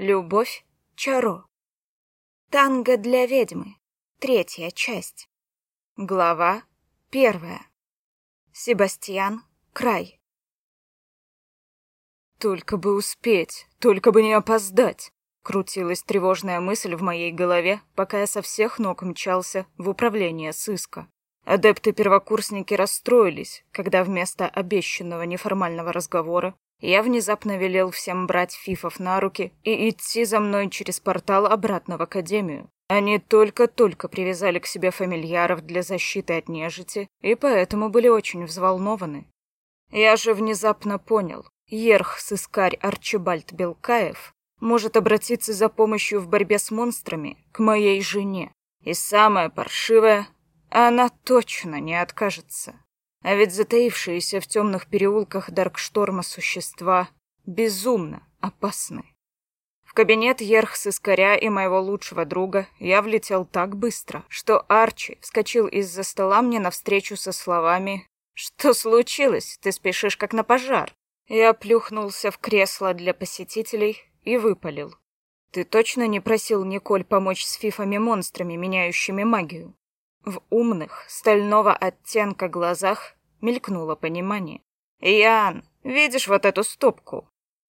Любовь Чаро. Танго для ведьмы. Третья часть. Глава первая. Себастьян Край. Только бы успеть, только бы не опоздать. Крутилась тревожная мысль в моей голове, пока я со всех ног мчался в управление сыска. Адепты-первокурсники расстроились, когда вместо обещанного неформального разговора я внезапно велел всем брать фифов на руки и идти за мной через портал обратно в академию. Они только-только привязали к себе фамильяров для защиты от нежити, и поэтому были очень взволнованы. Я же внезапно понял, Ерх-сыскарь Арчибальд Белкаев может обратиться за помощью в борьбе с монстрами к моей жене. И самое паршивое, она точно не откажется. А ведь затаившиеся в темных переулках Даркшторма существа безумно опасны. В кабинет Ерх-сыскаря и моего лучшего друга я влетел так быстро, что Арчи вскочил из-за стола мне навстречу со словами «Что случилось? Ты спешишь как на пожар». Я плюхнулся в кресло для посетителей и выпалил. «Ты точно не просил Николь помочь с фифами-монстрами, меняющими магию?» В умных, стального оттенка глазах мелькнуло понимание. «Ян, видишь вот эту стопку?»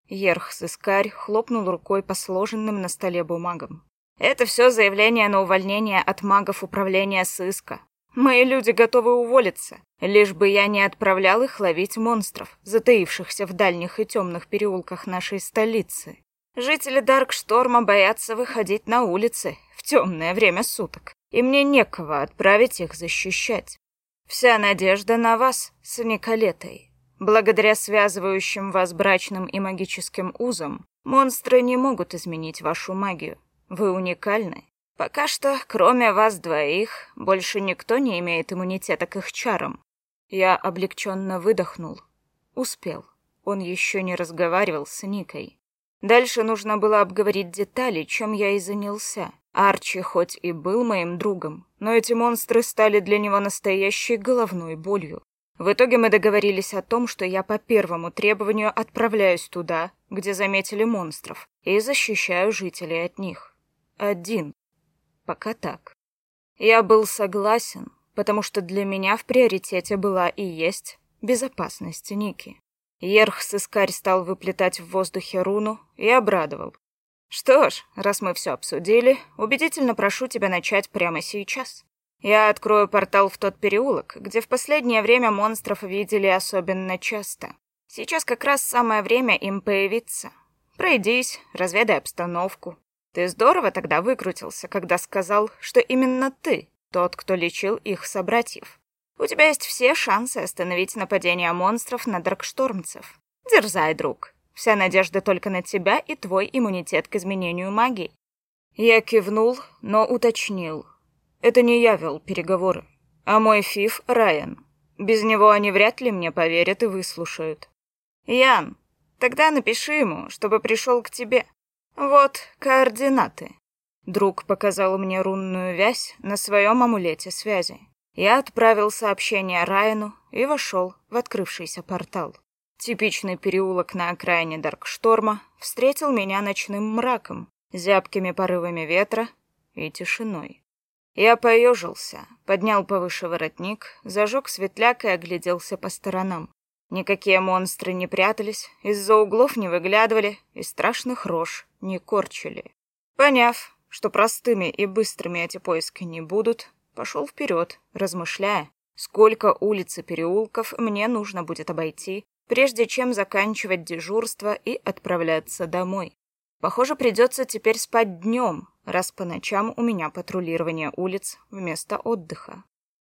Ерх-сыскарь хлопнул рукой по сложенным на столе бумагам. «Это все заявление на увольнение от магов управления сыска. Мои люди готовы уволиться, лишь бы я не отправлял их ловить монстров, затаившихся в дальних и темных переулках нашей столицы. Жители Даркшторма боятся выходить на улицы в темное время суток, и мне некого отправить их защищать. Вся надежда на вас с Николетой. Благодаря связывающим вас брачным и магическим узам, монстры не могут изменить вашу магию. Вы уникальны. Пока что, кроме вас двоих, больше никто не имеет иммунитета к их чарам. Я облегченно выдохнул. Успел. Он еще не разговаривал с Никой. Дальше нужно было обговорить детали, чем я и занялся. Арчи хоть и был моим другом, но эти монстры стали для него настоящей головной болью. В итоге мы договорились о том, что я по первому требованию отправляюсь туда, где заметили монстров, и защищаю жителей от них. Один. Пока так. Я был согласен, потому что для меня в приоритете была и есть безопасность Ники. Ерх-сыскарь стал выплетать в воздухе руну и обрадовал. «Что ж, раз мы все обсудили, убедительно прошу тебя начать прямо сейчас. Я открою портал в тот переулок, где в последнее время монстров видели особенно часто. Сейчас как раз самое время им появиться. Пройдись, разведай обстановку. Ты здорово тогда выкрутился, когда сказал, что именно ты тот, кто лечил их собратьев. У тебя есть все шансы остановить нападение монстров на дракштормцев. Дерзай, друг. Вся надежда только на тебя и твой иммунитет к изменению магии. Я кивнул, но уточнил. Это не я вел переговоры, а мой фиф Райан. Без него они вряд ли мне поверят и выслушают. Ян, тогда напиши ему, чтобы пришел к тебе. Вот координаты. Друг показал мне рунную вязь на своем амулете связи. Я отправил сообщение Райану и вошел в открывшийся портал. Типичный переулок на окраине Даркшторма встретил меня ночным мраком, зябкими порывами ветра и тишиной. Я поежился, поднял повыше воротник, зажег светляк и огляделся по сторонам. Никакие монстры не прятались, из-за углов не выглядывали и страшных рож не корчили. Поняв, что простыми и быстрыми эти поиски не будут, пошел вперед, размышляя, сколько улиц и переулков мне нужно будет обойти, прежде чем заканчивать дежурство и отправляться домой. Похоже, придется теперь спать днем, раз по ночам у меня патрулирование улиц вместо отдыха.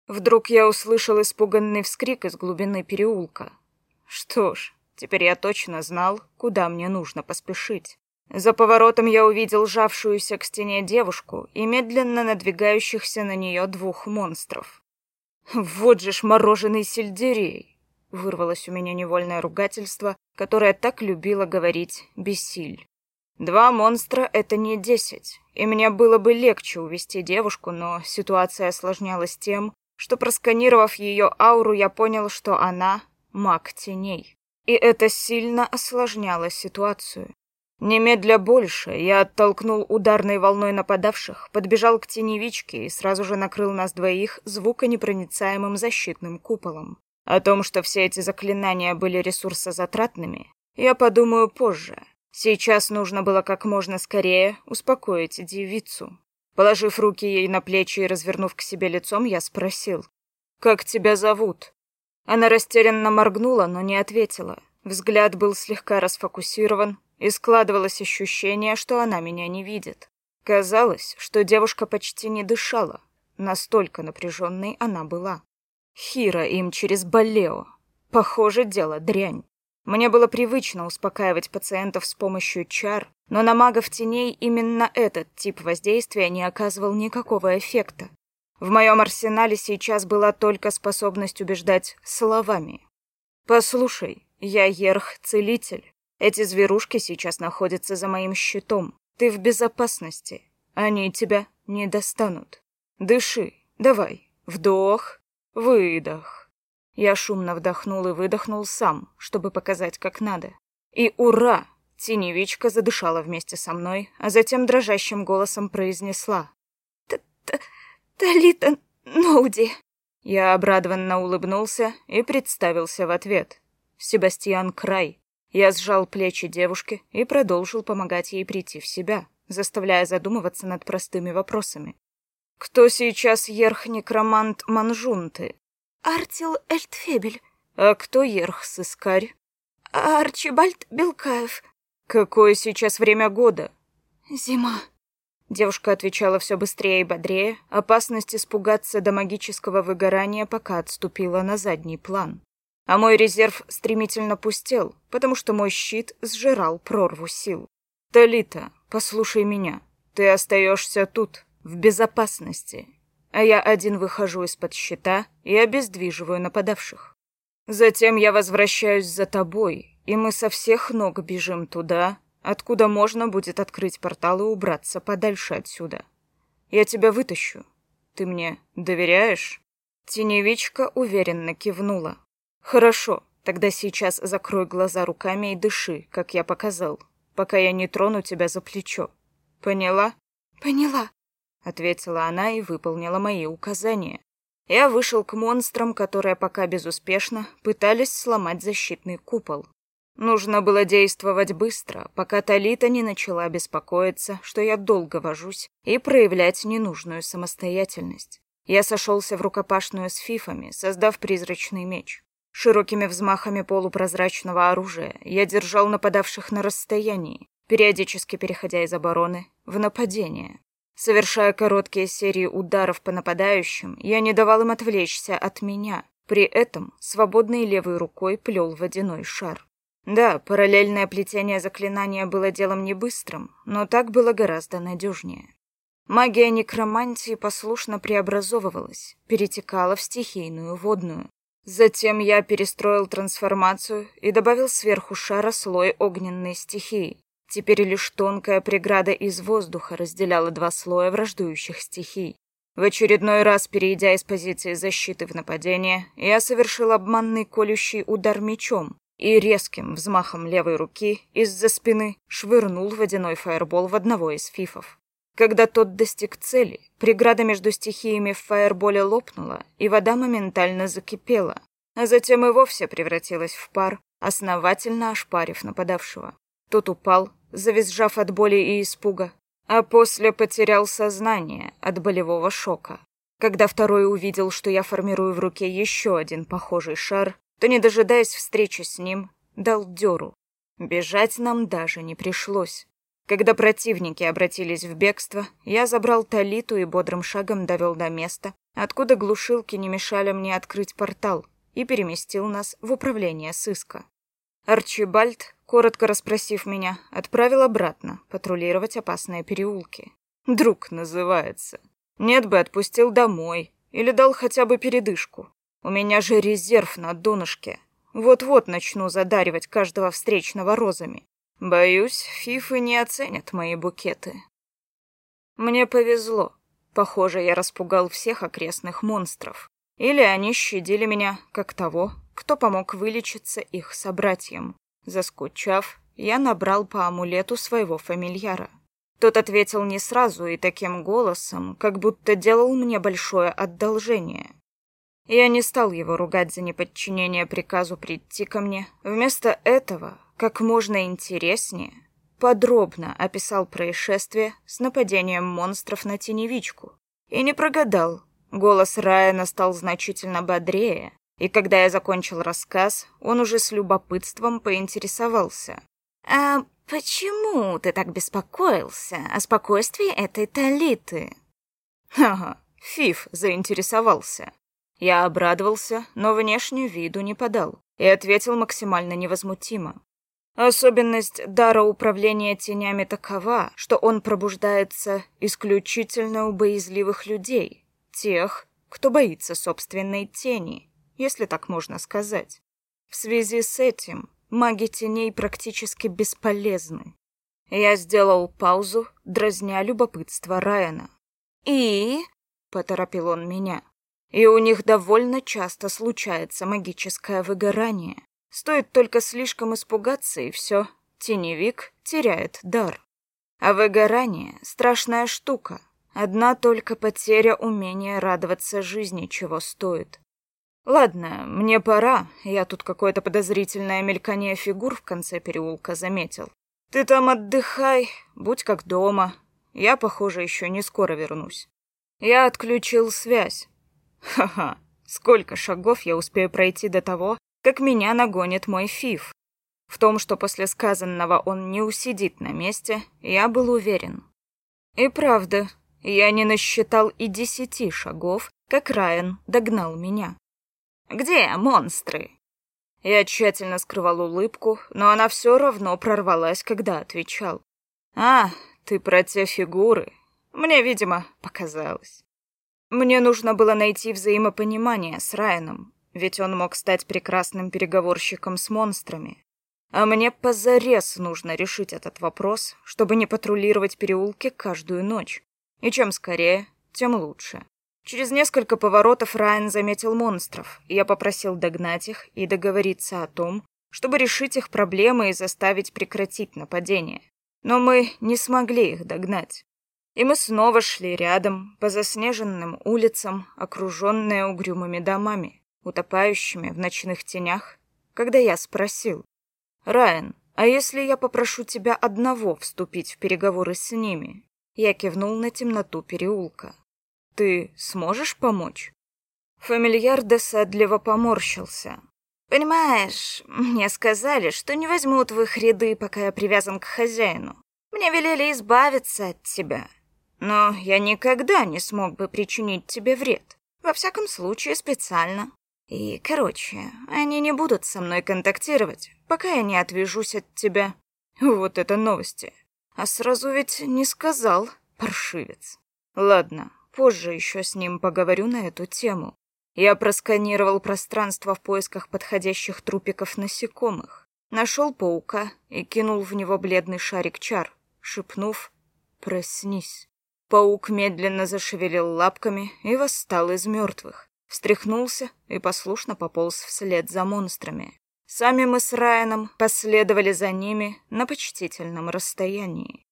Вдруг я услышал испуганный вскрик из глубины переулка. Что ж, теперь я точно знал, куда мне нужно поспешить. За поворотом я увидел жавшуюся к стене девушку и медленно надвигающихся на нее двух монстров. «Вот же ж мороженый сельдерей!» Вырвалось у меня невольное ругательство, которое так любила говорить Бесиль. Два монстра — это не десять, и мне было бы легче увести девушку, но ситуация осложнялась тем, что, просканировав ее ауру, я понял, что она — маг теней. И это сильно осложняло ситуацию. Немедля больше я оттолкнул ударной волной нападавших, подбежал к теневичке и сразу же накрыл нас двоих звуконепроницаемым защитным куполом. О том, что все эти заклинания были ресурсозатратными, я подумаю позже. Сейчас нужно было как можно скорее успокоить девицу. Положив руки ей на плечи и развернув к себе лицом, я спросил, «Как тебя зовут?» Она растерянно моргнула, но не ответила. Взгляд был слегка расфокусирован, и складывалось ощущение, что она меня не видит. Казалось, что девушка почти не дышала, настолько напряженной она была. Хира им через Балео. Похоже, дело дрянь. Мне было привычно успокаивать пациентов с помощью чар, но на магов теней именно этот тип воздействия не оказывал никакого эффекта. В моем арсенале сейчас была только способность убеждать словами. «Послушай, я Ерх-целитель. Эти зверушки сейчас находятся за моим щитом. Ты в безопасности. Они тебя не достанут. Дыши. Давай. Вдох. Выдох. Я шумно вдохнул и выдохнул сам, чтобы показать, как надо. И ура! Теневичка задышала вместе со мной, а затем дрожащим голосом произнесла. «Талита Ноуди!» Я обрадованно улыбнулся и представился в ответ. Себастьян Край, я сжал плечи девушки и продолжил помогать ей прийти в себя, заставляя задумываться над простыми вопросами. «Кто сейчас ерх-некромант Манжунты?» «Артил Эльтфебель». «А кто ерх-сыскарь?» «Арчибальд Белкаев». «Какое сейчас время года?» «Зима». Девушка отвечала все быстрее и бодрее, опасность испугаться до магического выгорания пока отступила на задний план а мой резерв стремительно пустел, потому что мой щит сжирал прорву сил. Талита, послушай меня. Ты остаешься тут, в безопасности, а я один выхожу из-под щита и обездвиживаю нападавших. Затем я возвращаюсь за тобой, и мы со всех ног бежим туда, откуда можно будет открыть портал и убраться подальше отсюда. Я тебя вытащу. Ты мне доверяешь?» Теневичка уверенно кивнула. «Хорошо, тогда сейчас закрой глаза руками и дыши, как я показал, пока я не трону тебя за плечо. Поняла?» «Поняла», — ответила она и выполнила мои указания. Я вышел к монстрам, которые пока безуспешно пытались сломать защитный купол. Нужно было действовать быстро, пока Талита не начала беспокоиться, что я долго вожусь, и проявлять ненужную самостоятельность. Я сошелся в рукопашную с фифами, создав призрачный меч. Широкими взмахами полупрозрачного оружия я держал нападавших на расстоянии, периодически переходя из обороны в нападение. Совершая короткие серии ударов по нападающим, я не давал им отвлечься от меня, при этом свободной левой рукой плел водяной шар. Да, параллельное плетение заклинания было делом не быстрым, но так было гораздо надежнее. Магия некромантии послушно преобразовывалась, перетекала в стихийную водную. Затем я перестроил трансформацию и добавил сверху шара слой огненной стихии. Теперь лишь тонкая преграда из воздуха разделяла два слоя враждующих стихий. В очередной раз, перейдя из позиции защиты в нападение, я совершил обманный колющий удар мечом и резким взмахом левой руки из-за спины швырнул водяной фаербол в одного из фифов. Когда тот достиг цели, преграда между стихиями в фаерболе лопнула, и вода моментально закипела, а затем и вовсе превратилась в пар, основательно ошпарив нападавшего. Тот упал, завизжав от боли и испуга, а после потерял сознание от болевого шока. Когда второй увидел, что я формирую в руке еще один похожий шар, то, не дожидаясь встречи с ним, дал дёру. Бежать нам даже не пришлось. Когда противники обратились в бегство, я забрал Талиту и бодрым шагом довел до места, откуда глушилки не мешали мне открыть портал, и переместил нас в управление сыска. Арчибальд, коротко расспросив меня, отправил обратно патрулировать опасные переулки. Друг называется. Нет бы отпустил домой или дал хотя бы передышку. У меня же резерв на донышке. Вот-вот начну задаривать каждого встречного розами. Боюсь, фифы не оценят мои букеты. Мне повезло. Похоже, я распугал всех окрестных монстров. Или они щадили меня, как того, кто помог вылечиться их собратьям, заскучав я набрал по амулету своего фамильяра. Тот ответил не сразу и таким голосом, как будто делал мне большое одолжение. Я не стал его ругать за неподчинение приказу прийти ко мне. Вместо этого, как можно интереснее, подробно описал происшествие с нападением монстров на теневичку. И не прогадал. Голос Райана стал значительно бодрее, и когда я закончил рассказ, он уже с любопытством поинтересовался. «А почему ты так беспокоился о спокойствии этой Талиты?» «Ага, Фиф заинтересовался». Я обрадовался, но внешнюю виду не подал и ответил максимально невозмутимо. Особенность дара управления тенями такова, что он пробуждается исключительно у боязливых людей, тех, кто боится собственной тени, если так можно сказать. В связи с этим маги теней практически бесполезны. Я сделал паузу, дразня любопытство Райана. «И?» — поторопил он меня. И у них довольно часто случается магическое выгорание. Стоит только слишком испугаться, и все. Теневик теряет дар. А выгорание — страшная штука. Одна только потеря умения радоваться жизни чего стоит. Ладно, мне пора. Я тут какое-то подозрительное мелькание фигур в конце переулка заметил. Ты там отдыхай, будь как дома. Я, похоже, еще не скоро вернусь. Я отключил связь. Ха-ха, сколько шагов я успею пройти до того, как меня нагонит мой фиф. В том, что после сказанного он не усидит на месте, я был уверен. И правда, я не насчитал и десяти шагов, как Райан догнал меня. «Где монстры?» Я тщательно скрывал улыбку, но она все равно прорвалась, когда отвечал. «А, ты про те фигуры. Мне, видимо, показалось». Мне нужно было найти взаимопонимание с Райаном, ведь он мог стать прекрасным переговорщиком с монстрами. А мне позарез нужно решить этот вопрос, чтобы не патрулировать переулки каждую ночь. И чем скорее, тем лучше. Через несколько поворотов Райан заметил монстров, я попросил догнать их и договориться о том, чтобы решить их проблемы и заставить прекратить нападение. Но мы не смогли их догнать. И мы снова шли рядом по заснеженным улицам, окруженные угрюмыми домами, утопающими в ночных тенях, когда я спросил, «Райан, а если я попрошу тебя одного вступить в переговоры с ними?» Я кивнул на темноту переулка. «Ты сможешь помочь?» Фамильяр досадливо поморщился. «Понимаешь, мне сказали, что не возьмут в их ряды, пока я привязан к хозяину. Мне велели избавиться от тебя, но я никогда не смог бы причинить тебе вред. Во всяком случае, специально. И, короче, они не будут со мной контактировать, пока я не отвяжусь от тебя. Вот это новости. А сразу ведь не сказал, паршивец. Ладно, позже еще с ним поговорю на эту тему. Я просканировал пространство в поисках подходящих трупиков насекомых. Нашел паука и кинул в него бледный шарик чар, шепнув «Проснись». Паук медленно зашевелил лапками и восстал из мертвых. Встряхнулся и послушно пополз вслед за монстрами. Сами мы с Райаном последовали за ними на почтительном расстоянии.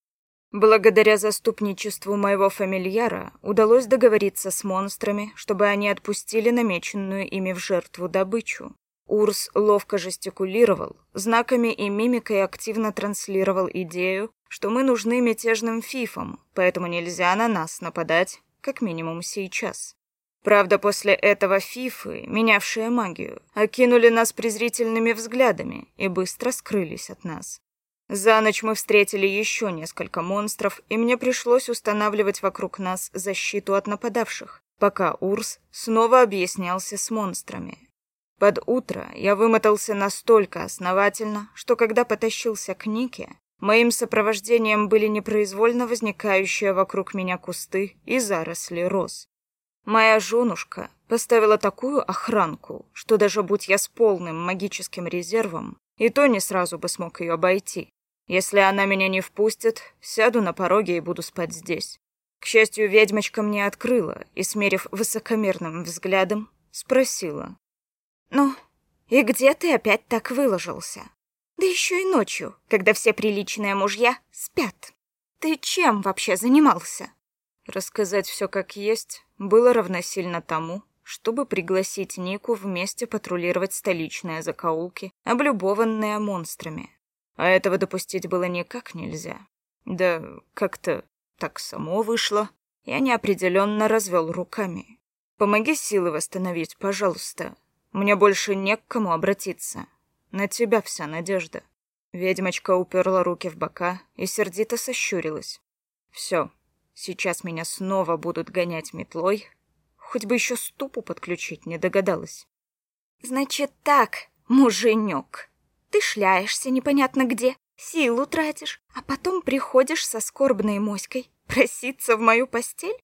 Благодаря заступничеству моего фамильяра удалось договориться с монстрами, чтобы они отпустили намеченную ими в жертву добычу. Урс ловко жестикулировал, знаками и мимикой активно транслировал идею, что мы нужны мятежным фифам, поэтому нельзя на нас нападать, как минимум сейчас. Правда, после этого фифы, менявшие магию, окинули нас презрительными взглядами и быстро скрылись от нас. За ночь мы встретили еще несколько монстров, и мне пришлось устанавливать вокруг нас защиту от нападавших, пока Урс снова объяснялся с монстрами. Под утро я вымотался настолько основательно, что когда потащился к Нике, моим сопровождением были непроизвольно возникающие вокруг меня кусты и заросли роз. Моя женушка поставила такую охранку, что даже будь я с полным магическим резервом, и то не сразу бы смог ее обойти. Если она меня не впустит, сяду на пороге и буду спать здесь. К счастью, ведьмочка мне открыла и, смерив высокомерным взглядом, спросила. «Ну, и где ты опять так выложился? Да еще и ночью, когда все приличные мужья спят. Ты чем вообще занимался? Рассказать все как есть было равносильно тому, чтобы пригласить Нику вместе патрулировать столичные закоулки, облюбованные монстрами. А этого допустить было никак нельзя. Да как-то так само вышло. Я неопределенно развел руками. Помоги силы восстановить, пожалуйста. Мне больше не к кому обратиться. На тебя вся надежда. Ведьмочка уперла руки в бока и сердито сощурилась. Все, сейчас меня снова будут гонять метлой. Хоть бы еще ступу подключить не догадалась. Значит так, муженек. Ты шляешься непонятно где, силу тратишь, а потом приходишь со скорбной моськой проситься в мою постель?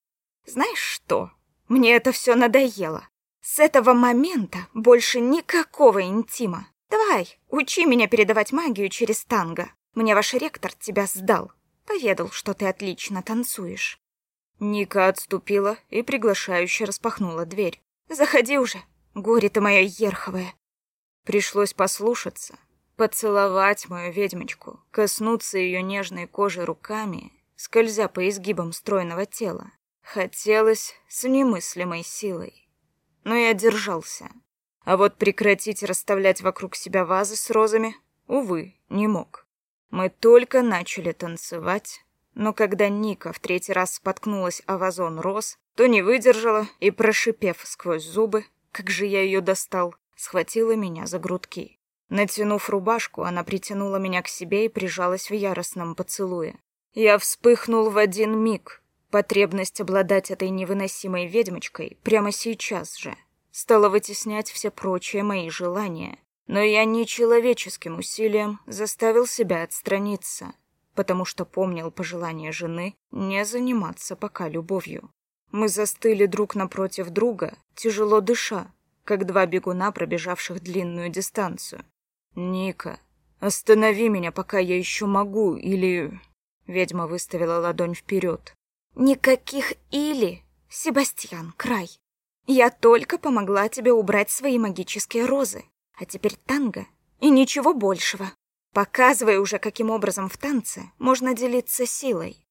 Знаешь что? Мне это все надоело. С этого момента больше никакого интима. Давай, учи меня передавать магию через танго. Мне ваш ректор тебя сдал. Поведал, что ты отлично танцуешь. Ника отступила и приглашающе распахнула дверь. Заходи уже, горе ты моя ерховая. Пришлось послушаться, поцеловать мою ведьмочку, коснуться ее нежной кожи руками, скользя по изгибам стройного тела. Хотелось с немыслимой силой. Но я держался. А вот прекратить расставлять вокруг себя вазы с розами, увы, не мог. Мы только начали танцевать, но когда Ника в третий раз споткнулась о вазон роз, то не выдержала и, прошипев сквозь зубы, как же я ее достал, схватила меня за грудки. Натянув рубашку, она притянула меня к себе и прижалась в яростном поцелуе. Я вспыхнул в один миг, Потребность обладать этой невыносимой ведьмочкой прямо сейчас же стала вытеснять все прочие мои желания. Но я нечеловеческим усилием заставил себя отстраниться, потому что помнил пожелание жены не заниматься пока любовью. Мы застыли друг напротив друга, тяжело дыша, как два бегуна, пробежавших длинную дистанцию. «Ника, останови меня, пока я еще могу, или...» Ведьма выставила ладонь вперед. Никаких «или», Себастьян, край. Я только помогла тебе убрать свои магические розы. А теперь танго и ничего большего. Показывай уже, каким образом в танце можно делиться силой.